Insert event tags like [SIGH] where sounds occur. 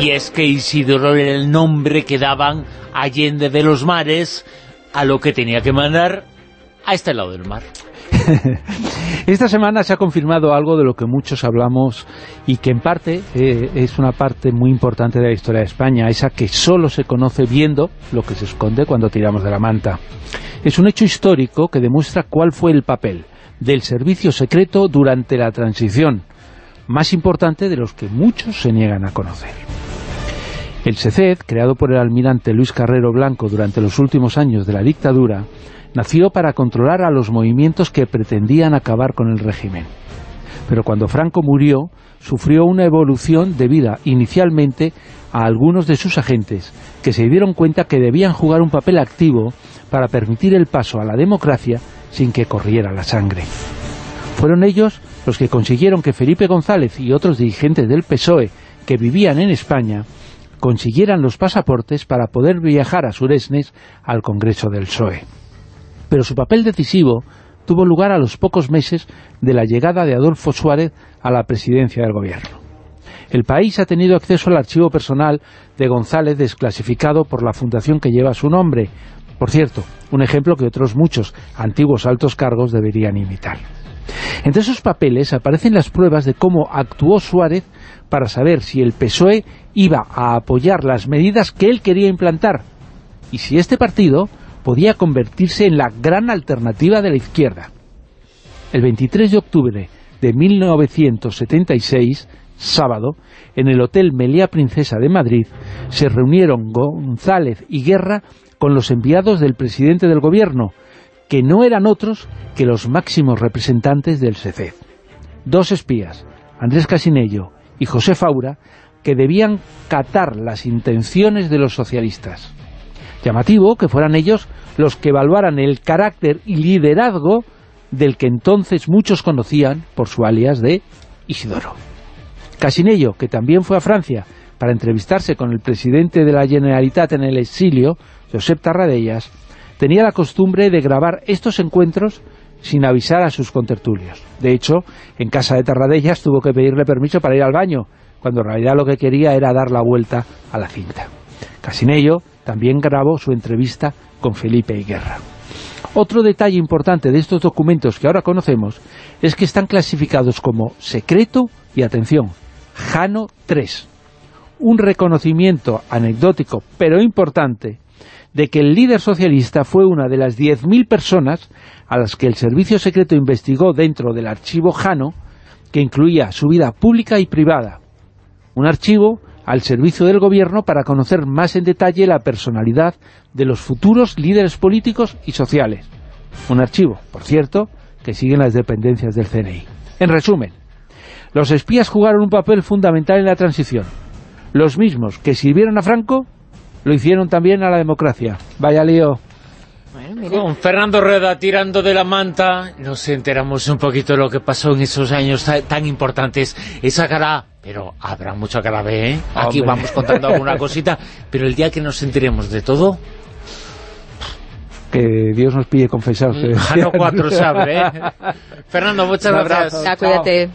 Y es que Isidoro era el nombre que daban Allende de los Mares a lo que tenía que mandar a este lado del mar. [LAUGHS] Esta semana se ha confirmado algo de lo que muchos hablamos y que en parte eh, es una parte muy importante de la historia de España, esa que solo se conoce viendo lo que se esconde cuando tiramos de la manta. Es un hecho histórico que demuestra cuál fue el papel del servicio secreto durante la transición, más importante de los que muchos se niegan a conocer. El SECED, creado por el almirante Luis Carrero Blanco durante los últimos años de la dictadura, nació para controlar a los movimientos que pretendían acabar con el régimen. Pero cuando Franco murió, sufrió una evolución debida inicialmente a algunos de sus agentes, que se dieron cuenta que debían jugar un papel activo para permitir el paso a la democracia sin que corriera la sangre. Fueron ellos los que consiguieron que Felipe González y otros dirigentes del PSOE que vivían en España consiguieran los pasaportes para poder viajar a Suresnes al Congreso del PSOE pero su papel decisivo tuvo lugar a los pocos meses de la llegada de Adolfo Suárez a la presidencia del gobierno. El país ha tenido acceso al archivo personal de González desclasificado por la fundación que lleva su nombre. Por cierto, un ejemplo que otros muchos antiguos altos cargos deberían imitar. Entre esos papeles aparecen las pruebas de cómo actuó Suárez para saber si el PSOE iba a apoyar las medidas que él quería implantar y si este partido podía convertirse en la gran alternativa de la izquierda. El 23 de octubre de 1976, sábado, en el Hotel Melía Princesa de Madrid, se reunieron González y Guerra con los enviados del presidente del gobierno, que no eran otros que los máximos representantes del SECED. Dos espías, Andrés Casinello y José Faura, que debían catar las intenciones de los socialistas. Llamativo que fueran ellos los que evaluaran el carácter y liderazgo del que entonces muchos conocían por su alias de Isidoro. Casinello, que también fue a Francia para entrevistarse con el presidente de la Generalitat en el exilio, Josep Tarradellas, tenía la costumbre de grabar estos encuentros sin avisar a sus contertulios. De hecho, en casa de Tarradellas tuvo que pedirle permiso para ir al baño, cuando en realidad lo que quería era dar la vuelta a la cinta. Casinello también grabó su entrevista con Felipe Guerra. Otro detalle importante de estos documentos que ahora conocemos es que están clasificados como secreto y, atención, Jano 3. Un reconocimiento anecdótico, pero importante, de que el líder socialista fue una de las 10.000 personas a las que el servicio secreto investigó dentro del archivo Jano, que incluía su vida pública y privada. Un archivo al servicio del gobierno para conocer más en detalle la personalidad de los futuros líderes políticos y sociales. Un archivo, por cierto, que sigue las dependencias del CNI. En resumen, los espías jugaron un papel fundamental en la transición. Los mismos que sirvieron a Franco, lo hicieron también a la democracia. Vaya lío. Con Fernando Rueda tirando de la manta, nos enteramos un poquito de lo que pasó en esos años tan importantes. Esa cara, pero habrá mucha cara B, ¿eh? Aquí vamos contando alguna [LAUGHS] cosita, pero el día que nos enteremos de todo... Que Dios nos pille confesar. Jano 4 sabe, ¿eh? [LAUGHS] Fernando, muchas gracias. cuídate.